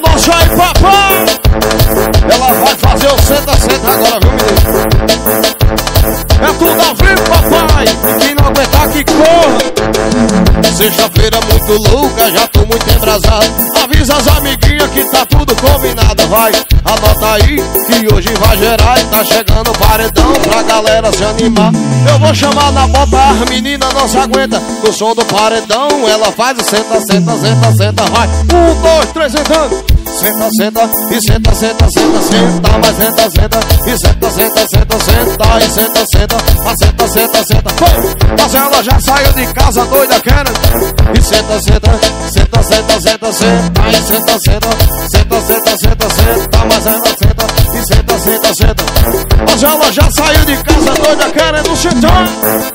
Nossa aí, papai. Ela vai fazer o senta, senta agora, viu, menino? É tudo ao vivo, papai. E quem não aguentar que corra. Sexta-feira muito louca, já tô muito embrasado. Avisa as amiguinhas que tá tudo combinado, vai. Anota aí que hoje vai gerar e tá chegando o paredão pra galera se animar. Eu vou chamar na bota, as meninas não se aguenta. No som do paredão, ela faz o senta, senta, senta, senta, vai. Um, dois, três, sentando. Senta, senta, e senta, senta, senta, senta, mas senta, senta, e senta, senta, senta, senta, e senta, senta, mas senta, senta, senta, foi! Mas ela já saiu de casa doida querendo, e senta, senta, senta, senta, senta, senta, e senta, senta, senta, senta, senta, mas ela senta, e senta, senta, senta, mas ela já saiu de casa doida querendo sentar.